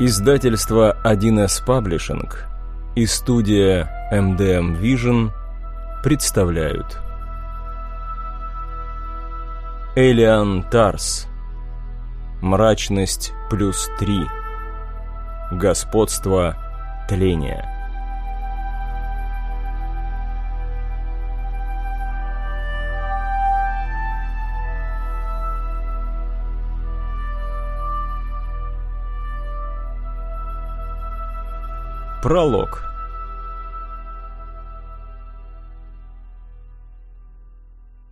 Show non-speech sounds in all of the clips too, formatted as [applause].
Издательство 1С Паблишинг и студия MDM Vision представляют. Элиан Тарс. Мрачность плюс три. Господство тления Пролог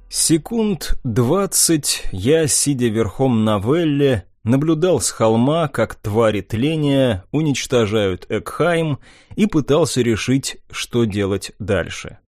Секунд двадцать я, сидя верхом на Велле, наблюдал с холма, как твари тления уничтожают Экхайм и пытался решить, что делать дальше.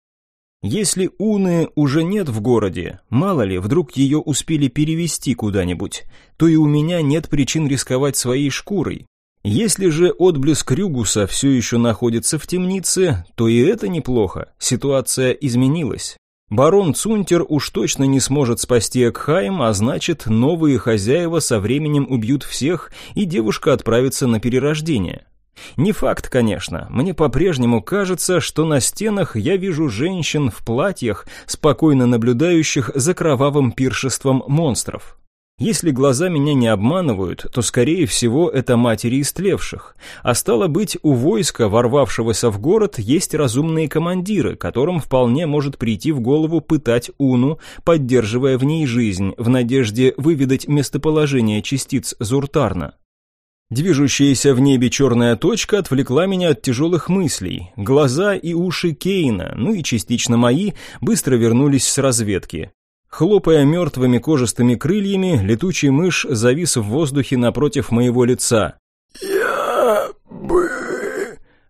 Если Уны уже нет в городе, мало ли, вдруг ее успели перевести куда-нибудь, то и у меня нет причин рисковать своей шкурой, если же отблеск Рюгуса все еще находится в темнице, то и это неплохо, ситуация изменилась. Барон Цунтер уж точно не сможет спасти Экхайм, а значит, новые хозяева со временем убьют всех, и девушка отправится на перерождение. Не факт, конечно, мне по-прежнему кажется, что на стенах я вижу женщин в платьях, спокойно наблюдающих за кровавым пиршеством монстров. Если глаза меня не обманывают, то, скорее всего, это матери истлевших. А стало быть, у войска, ворвавшегося в город, есть разумные командиры, которым вполне может прийти в голову пытать Уну, поддерживая в ней жизнь, в надежде выведать местоположение частиц Зуртарна. Движущаяся в небе черная точка отвлекла меня от тяжелых мыслей. Глаза и уши Кейна, ну и частично мои, быстро вернулись с разведки. Хлопая мертвыми кожистыми крыльями, летучий мышь завис в воздухе напротив моего лица. «Я бы...»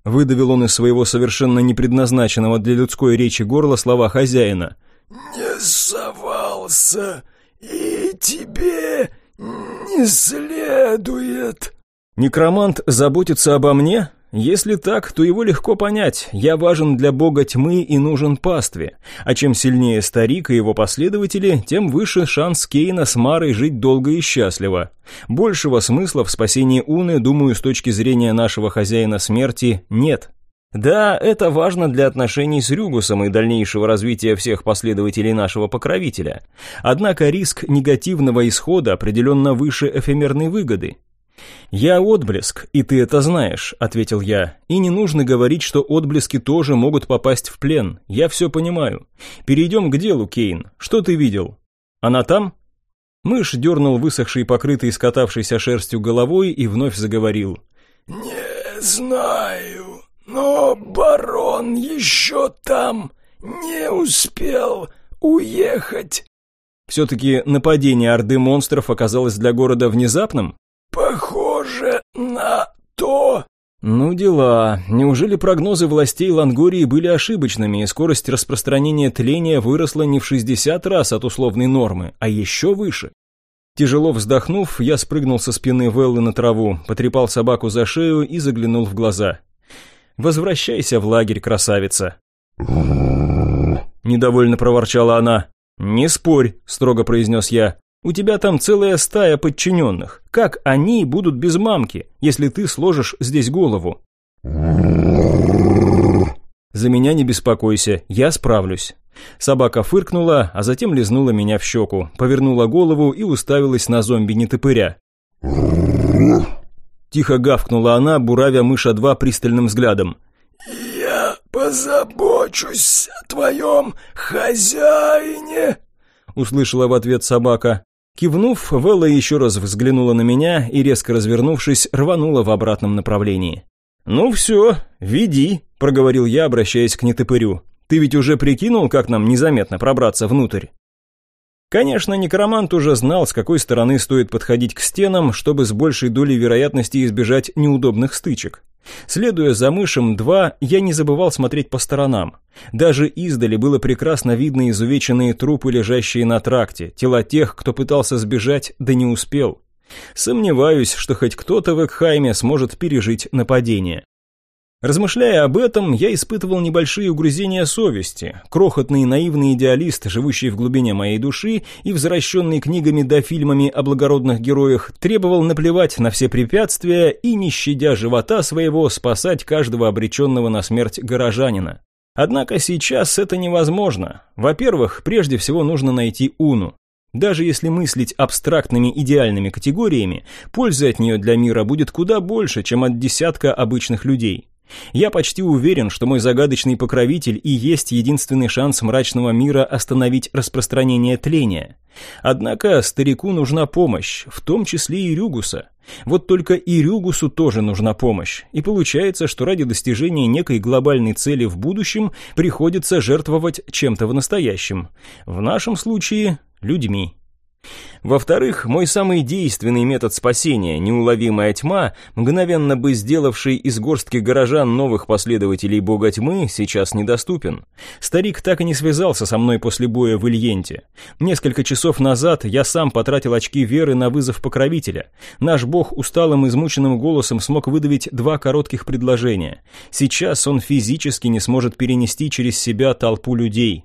Выдавил он из своего совершенно непредназначенного для людской речи горла слова хозяина. «Не совался, и тебе не следует...» «Некромант заботится обо мне?» Если так, то его легко понять. Я важен для бога тьмы и нужен пастве. А чем сильнее старик и его последователи, тем выше шанс Кейна с Марой жить долго и счастливо. Большего смысла в спасении Уны, думаю, с точки зрения нашего хозяина смерти, нет. Да, это важно для отношений с Рюгусом и дальнейшего развития всех последователей нашего покровителя. Однако риск негативного исхода определенно выше эфемерной выгоды. «Я отблеск, и ты это знаешь», — ответил я. «И не нужно говорить, что отблески тоже могут попасть в плен. Я все понимаю. Перейдем к делу, Кейн. Что ты видел? Она там?» Мышь дернул высохший, покрытый скатавшейся шерстью головой и вновь заговорил. «Не знаю, но барон еще там не успел уехать». Все-таки нападение орды монстров оказалось для города внезапным? «Похоже на то». «Ну дела. Неужели прогнозы властей Лангории были ошибочными, и скорость распространения тления выросла не в 60 раз от условной нормы, а еще выше?» Тяжело вздохнув, я спрыгнул со спины Веллы на траву, потрепал собаку за шею и заглянул в глаза. «Возвращайся в лагерь, красавица!» [laughs] Недовольно проворчала она. «Не спорь», — строго произнес я. У тебя там целая стая подчиненных. Как они будут без мамки, если ты сложишь здесь голову? За меня не беспокойся, я справлюсь. Собака фыркнула, а затем лизнула меня в щеку, повернула голову и уставилась на зомби-нетопыря. Тихо гавкнула она, буравя мыша два пристальным взглядом. «Я позабочусь о твоем хозяине!» Услышала в ответ собака. Кивнув, Велла еще раз взглянула на меня и, резко развернувшись, рванула в обратном направлении. «Ну все, веди», — проговорил я, обращаясь к нетопырю. «Ты ведь уже прикинул, как нам незаметно пробраться внутрь?» Конечно, некромант уже знал, с какой стороны стоит подходить к стенам, чтобы с большей долей вероятности избежать неудобных стычек. Следуя за мышем 2, я не забывал смотреть по сторонам. Даже издали было прекрасно видно изувеченные трупы, лежащие на тракте, тела тех, кто пытался сбежать, да не успел. Сомневаюсь, что хоть кто-то в Экхайме сможет пережить нападение. Размышляя об этом, я испытывал небольшие угрызения совести. Крохотный наивный идеалист, живущий в глубине моей души и возвращенный книгами да фильмами о благородных героях, требовал наплевать на все препятствия и, не щадя живота своего, спасать каждого обреченного на смерть горожанина. Однако сейчас это невозможно. Во-первых, прежде всего нужно найти Уну. Даже если мыслить абстрактными идеальными категориями, пользы от нее для мира будет куда больше, чем от десятка обычных людей. Я почти уверен, что мой загадочный покровитель и есть единственный шанс мрачного мира остановить распространение тления. Однако старику нужна помощь, в том числе и Рюгуса. Вот только и Рюгусу тоже нужна помощь, и получается, что ради достижения некой глобальной цели в будущем приходится жертвовать чем-то в настоящем. В нашем случае – людьми. Во-вторых, мой самый действенный метод спасения, неуловимая тьма, мгновенно бы сделавший из горстки горожан новых последователей бога тьмы, сейчас недоступен. Старик так и не связался со мной после боя в Ильенте. Несколько часов назад я сам потратил очки веры на вызов покровителя. Наш бог усталым измученным голосом смог выдавить два коротких предложения. Сейчас он физически не сможет перенести через себя толпу людей.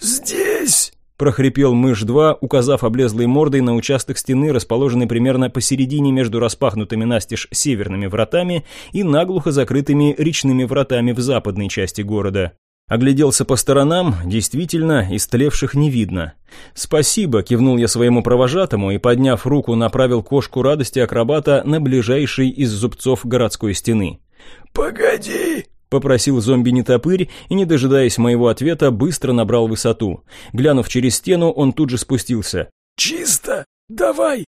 «Здесь!» Прохрипел мышь-2, указав облезлой мордой на участок стены, расположенный примерно посередине между распахнутыми настежь северными вратами и наглухо закрытыми речными вратами в западной части города. Огляделся по сторонам, действительно, истлевших не видно. «Спасибо», — кивнул я своему провожатому и, подняв руку, направил кошку радости акробата на ближайший из зубцов городской стены. «Погоди!» Попросил зомби-нетопырь и, не дожидаясь моего ответа, быстро набрал высоту. Глянув через стену, он тут же спустился. «Чисто! Давай,